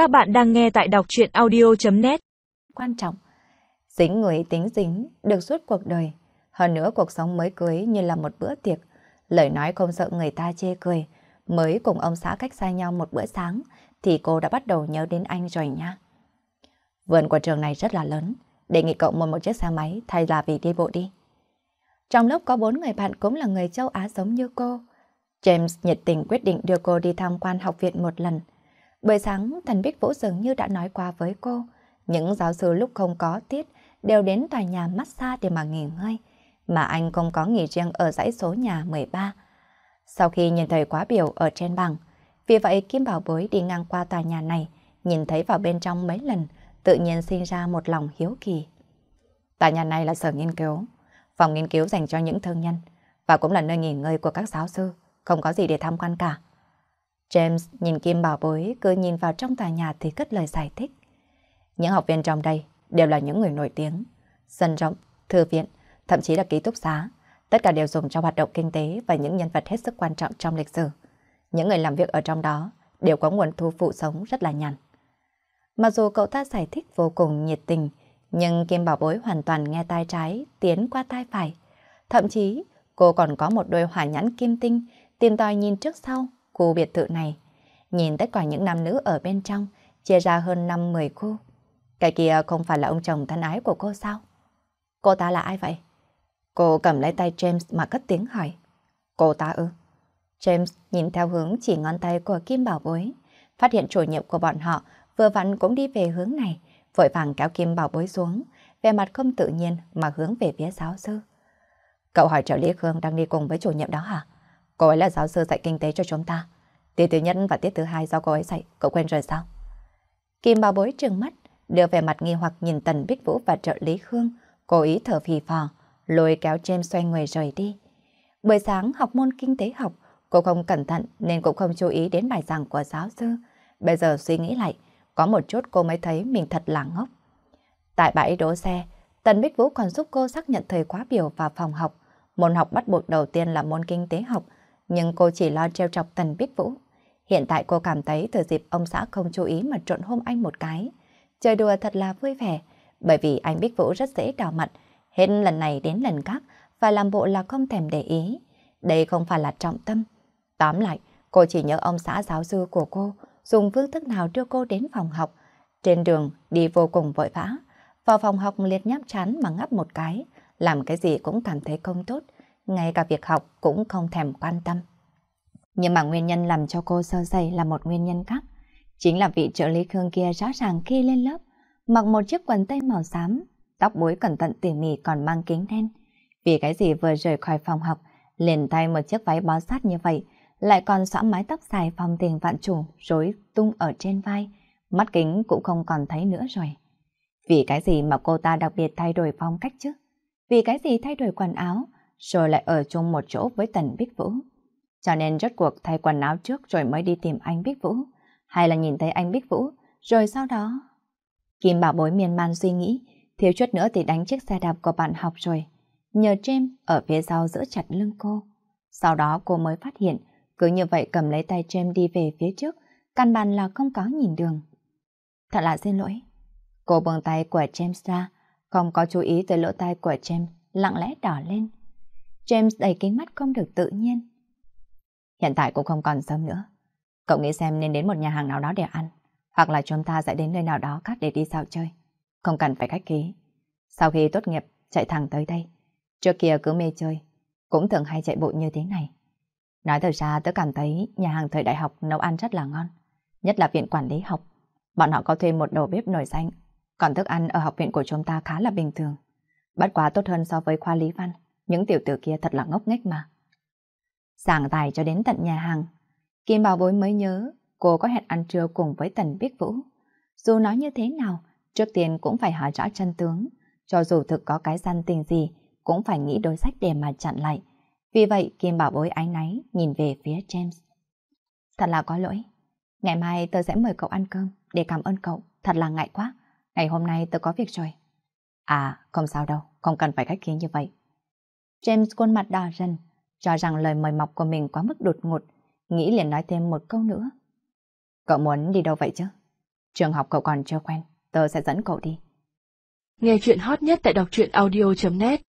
Các bạn đang nghe tại đọc chuyện audio.net Quan trọng, dính người tính dính, được suốt cuộc đời. Hơn nữa cuộc sống mới cưới như là một bữa tiệc. Lời nói không sợ người ta chê cười. Mới cùng ông xã cách xa nhau một bữa sáng, thì cô đã bắt đầu nhớ đến anh rồi nha. Vườn của trường này rất là lớn, đề nghị cậu mua một chiếc xe máy thay là vì đi bộ đi. Trong lớp có bốn người bạn cũng là người châu Á giống như cô. James nhiệt tình quyết định đưa cô đi tham quan học viện một lần. Buổi sáng, thần Bích Vũ dường như đã nói qua với cô, những giáo sư lúc không có tiết đều đến tòa nhà massage để mà nghỉ ngơi, mà anh không có nghỉ riêng ở dãy số nhà 13. Sau khi nhìn thấy quá biểu ở trên bảng, vì vậy Kim Bảo Bối đi ngang qua tòa nhà này, nhìn thấy vào bên trong mấy lần, tự nhiên sinh ra một lòng hiếu kỳ. Tòa nhà này là sở nghiên cứu, phòng nghiên cứu dành cho những thương nhân, và cũng là nơi nghỉ ngơi của các giáo sư, không có gì để tham quan cả. James nhìn Kim Bảo Bối cứ nhìn vào trong tòa nhà thì cất lời giải thích. Những học viên trong đây đều là những người nổi tiếng. Sân rộng, thư viện, thậm chí là ký túc xá. Tất cả đều dùng cho hoạt động kinh tế và những nhân vật hết sức quan trọng trong lịch sử. Những người làm việc ở trong đó đều có nguồn thu phụ sống rất là nhàn. Mặc dù cậu ta giải thích vô cùng nhiệt tình, nhưng Kim Bảo Bối hoàn toàn nghe tai trái, tiến qua tai phải. Thậm chí, cô còn có một đôi hỏa nhãn kim tinh, tìm tòi nhìn trước sau, khu biệt thự này. Nhìn tất cả những nam nữ ở bên trong, chia ra hơn 5-10 khu. Cái kia không phải là ông chồng thân ái của cô sao? Cô ta là ai vậy? Cô cầm lấy tay James mà cất tiếng hỏi. Cô ta ư? James nhìn theo hướng chỉ ngón tay của Kim Bảo Bối, phát hiện chủ nhiệm của bọn họ vừa vặn cũng đi về hướng này, vội vàng kéo Kim Bảo Bối xuống, về mặt không tự nhiên mà hướng về phía giáo sư. Cậu hỏi trợ lý Khương đang đi cùng với chủ nhiệm đó hả? Cô ấy là giáo sư dạy kinh tế cho chúng ta. Tiết thứ nhất và tiết thứ hai do cô ấy dạy, cậu quên rồi sao? Kim bà Bối trừng mắt, đưa về mặt nghi hoặc nhìn Tần Bích Vũ và trợ lý Khương, cố ý thở phì phò, lôi kéo James xoay người rời đi. Buổi sáng học môn kinh tế học, cô không cẩn thận nên cũng không chú ý đến bài giảng của giáo sư. Bây giờ suy nghĩ lại, có một chút cô mới thấy mình thật là ngốc. Tại bãi đỗ xe, Tần Bích Vũ còn giúp cô xác nhận thời khóa biểu vào phòng học. Môn học bắt buộc đầu tiên là môn kinh tế học, nhưng cô chỉ lo treo chọc Tần Bích Vũ. Hiện tại cô cảm thấy từ dịp ông xã không chú ý mà trộn hôm anh một cái. Chơi đùa thật là vui vẻ, bởi vì anh Bích Vũ rất dễ đỏ mặt, hết lần này đến lần khác và làm bộ là không thèm để ý. Đây không phải là trọng tâm. Tóm lại, cô chỉ nhớ ông xã giáo sư của cô dùng phương thức nào đưa cô đến phòng học. Trên đường đi vô cùng vội vã, vào phòng học liệt nháp chán mà ngắp một cái, làm cái gì cũng cảm thấy không tốt ngay cả việc học cũng không thèm quan tâm. Nhưng mà nguyên nhân làm cho cô sơ sẩy là một nguyên nhân khác. Chính là vị trợ lý Khương kia rõ ràng khi lên lớp, mặc một chiếc quần tây màu xám, tóc búi cẩn thận tỉ mỉ còn mang kính đen. Vì cái gì vừa rời khỏi phòng học, liền thay một chiếc váy bó sát như vậy, lại còn xõa mái tóc dài phong tiền vạn chủ rối tung ở trên vai, mắt kính cũng không còn thấy nữa rồi. Vì cái gì mà cô ta đặc biệt thay đổi phong cách chứ? Vì cái gì thay đổi quần áo, rồi lại ở chung một chỗ với Tần Bích Vũ. Cho nên rốt cuộc thay quần áo trước rồi mới đi tìm anh Bích Vũ, hay là nhìn thấy anh Bích Vũ, rồi sau đó... Kim Bảo Bối miên man suy nghĩ, thiếu chút nữa thì đánh chiếc xe đạp của bạn học rồi. Nhờ James ở phía sau giữ chặt lưng cô. Sau đó cô mới phát hiện, cứ như vậy cầm lấy tay James đi về phía trước, căn bản là không có nhìn đường. Thật là xin lỗi. Cô buông tay của James ra, không có chú ý tới lỗ tai của James, lặng lẽ đỏ lên. James đầy kính mắt không được tự nhiên. Hiện tại cũng không còn sớm nữa. Cậu nghĩ xem nên đến một nhà hàng nào đó để ăn, hoặc là chúng ta sẽ đến nơi nào đó khác để đi dạo chơi. Không cần phải cách ký. Sau khi tốt nghiệp, chạy thẳng tới đây. Trước kia cứ mê chơi, cũng thường hay chạy bộ như thế này. Nói thật ra tớ cảm thấy nhà hàng thời đại học nấu ăn rất là ngon. Nhất là viện quản lý học. Bọn họ có thuê một đầu bếp nổi danh. Còn thức ăn ở học viện của chúng ta khá là bình thường. Bất quá tốt hơn so với khoa lý văn. Những tiểu tử kia thật là ngốc nghếch mà. Giảng tài cho đến tận nhà hàng. Kim Bảo Bối mới nhớ cô có hẹn ăn trưa cùng với Tần Bích Vũ. Dù nói như thế nào, trước tiên cũng phải hỏi rõ chân tướng. Cho dù thực có cái gian tình gì, cũng phải nghĩ đối sách để mà chặn lại. Vì vậy, Kim Bảo Bối ái náy nhìn về phía James. Thật là có lỗi. Ngày mai tôi sẽ mời cậu ăn cơm để cảm ơn cậu. Thật là ngại quá. Ngày hôm nay tôi có việc rồi. À, không sao đâu. Không cần phải khách khí như vậy. James khuôn mặt đỏ dần, cho rằng lời mời mọc của mình quá mức đột ngột, nghĩ liền nói thêm một câu nữa. Cậu muốn đi đâu vậy chứ? Trường học cậu còn chưa quen, tớ sẽ dẫn cậu đi. Nghe chuyện hot nhất tại đọc truyện audio.net